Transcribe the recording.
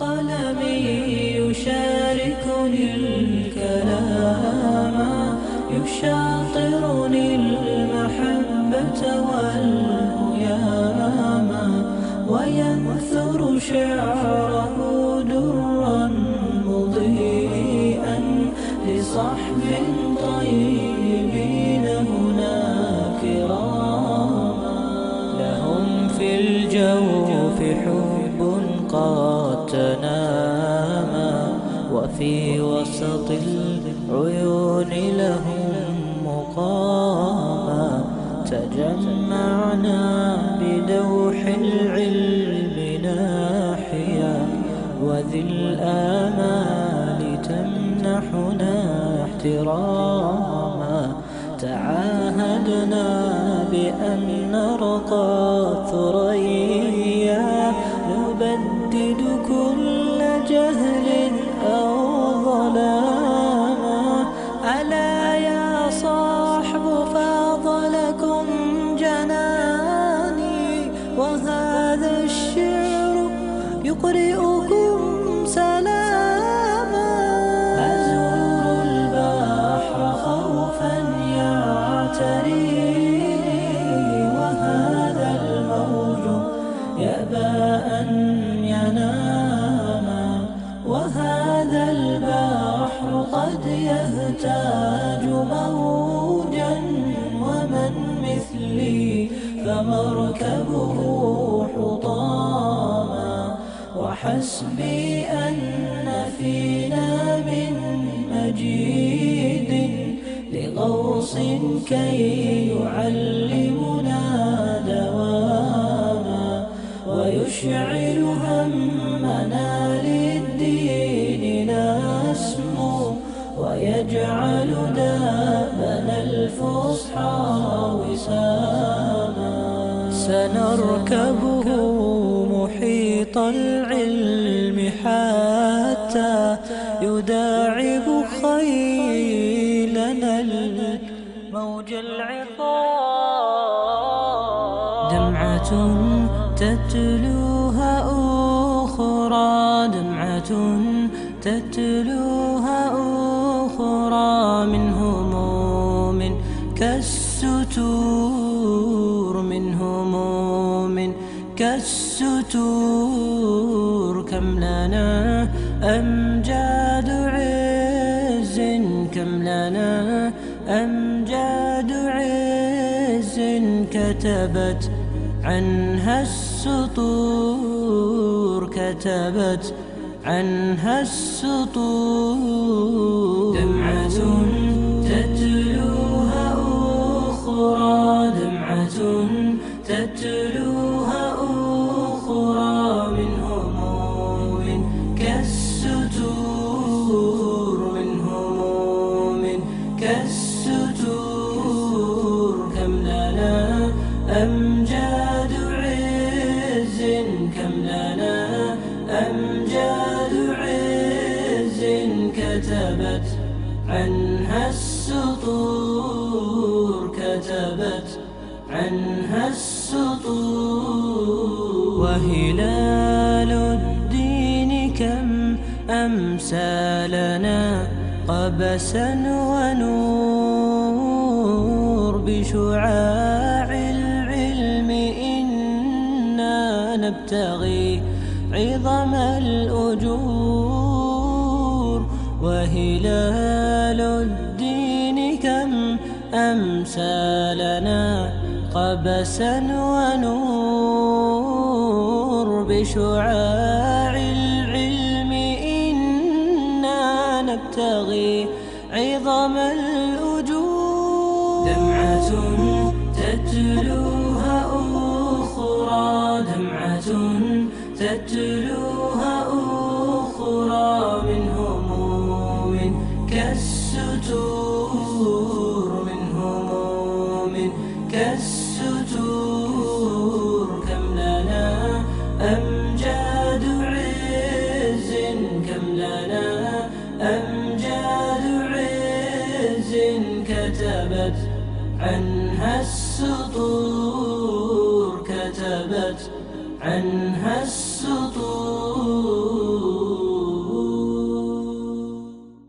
قلمي يشاركني الكلام يشاطرني المحبة والهيام وينثر شعره درا مضيئا لصحب طيبين هنا كراما لهم في الجوف حب قد تناما وفي وسط العيون لهم مقاما تجمعنا بدوح العلم ناحيا وذي الآمال تمنحنا احتراما تعاهدنا بأن نرقى ثريا else. يهتاج موجا ومن مثلي فمركبه حطاما. وحسبي أن فينا من مجيد لغوص كي يعلمنا دواما. ويشعل ويجعل دابنا الفصحى وساما. سنركبه محيط العلم حتى يداعب خيلنا الموج العقاب. دمعة تتلوها أخرى دمعة تتلوها أخرى. من هموم كالستور من هموم كالستور. كم لنا أمجاد عز كم لنا أمجاد عز كتبت عنها السطور كتبت عنها السطور. دمعة تتلوها أخرى دمعة تتلوها أخرى من هموم كالستور من هموم كالستور. كم لنا أمجاد عز كم لنا أمجاد السطور كتبت عنها السطور. وهلال الدين كم أمسى لنا قبسا ونور بشعاع العلم إنا نبتغي عظم الأجور. وهلال الدين كم أمسى لنا قبسا ونور بشعاع العلم إنا نبتغي عظم الأجور. دمعة تتلوها سطور كتبت عنها السطور